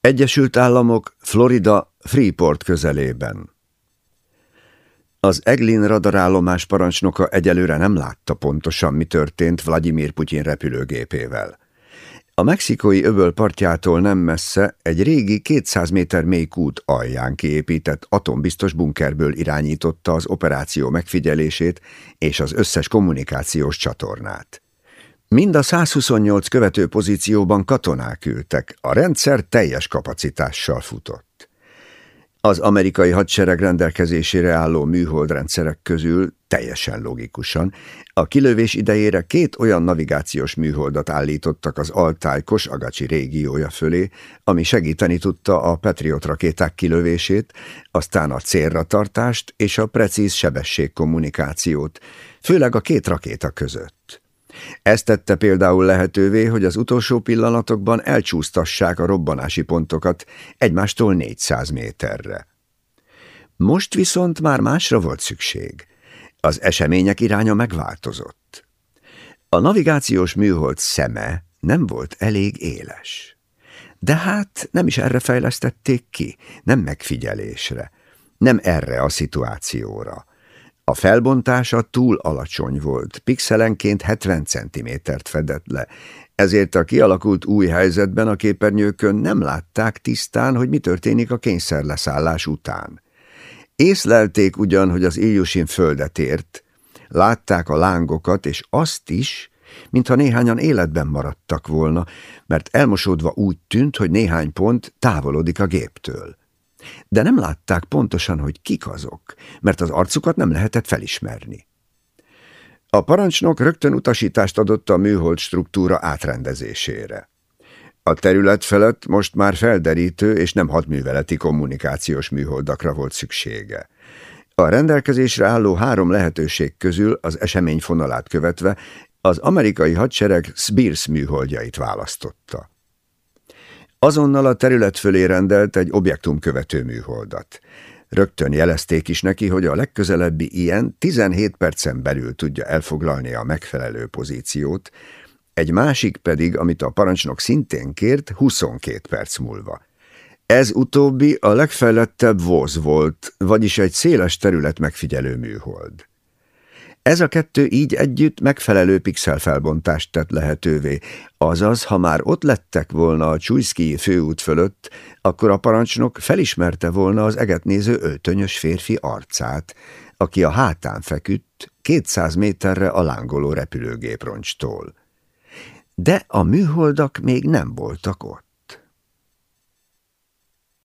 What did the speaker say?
Egyesült Államok, Florida, Freeport közelében. Az Eglin radarállomás parancsnoka egyelőre nem látta pontosan, mi történt Vladimir Putyin repülőgépével. A mexikói öböl partjától nem messze egy régi 200 méter mély kút alján kiépített atombiztos bunkerből irányította az operáció megfigyelését és az összes kommunikációs csatornát. Mind a 128 követő pozícióban katonák ültek, a rendszer teljes kapacitással futott. Az amerikai hadsereg rendelkezésére álló műholdrendszerek közül teljesen logikusan a kilövés idejére két olyan navigációs műholdat állítottak az Altáj Kosagacsi régiója fölé, ami segíteni tudta a Patriot rakéták kilövését, aztán a célra tartást és a precíz sebességkommunikációt, főleg a két rakéta között. Ez tette például lehetővé, hogy az utolsó pillanatokban elcsúsztassák a robbanási pontokat egymástól 400 méterre. Most viszont már másra volt szükség. Az események iránya megváltozott. A navigációs műhold szeme nem volt elég éles. De hát nem is erre fejlesztették ki, nem megfigyelésre, nem erre a szituációra. A felbontása túl alacsony volt, pixelenként 70 centimétert fedett le, ezért a kialakult új helyzetben a képernyőkön nem látták tisztán, hogy mi történik a kényszerleszállás után. Észlelték ugyan, hogy az Iljusin földet ért, látták a lángokat, és azt is, mintha néhányan életben maradtak volna, mert elmosódva úgy tűnt, hogy néhány pont távolodik a géptől. De nem látták pontosan, hogy kik azok, mert az arcukat nem lehetett felismerni. A parancsnok rögtön utasítást adott a műhold struktúra átrendezésére. A terület felett most már felderítő és nem hadműveleti kommunikációs műholdakra volt szüksége. A rendelkezésre álló három lehetőség közül az esemény fonalát követve az amerikai hadsereg Spears műholdjait választotta. Azonnal a terület fölé rendelt egy objektumkövető műholdat. Rögtön jelezték is neki, hogy a legközelebbi ilyen 17 percen belül tudja elfoglalni a megfelelő pozíciót, egy másik pedig, amit a parancsnok szintén kért, 22 perc múlva. Ez utóbbi a legfejlettebb VOZ volt, vagyis egy széles terület megfigyelő műhold. Ez a kettő így együtt megfelelő pixelfelbontást tett lehetővé, azaz, ha már ott lettek volna a Csújszki főút fölött, akkor a parancsnok felismerte volna az eget néző öltönyös férfi arcát, aki a hátán feküdt, 200 méterre a lángoló repülőgép roncstól. De a műholdak még nem voltak ott.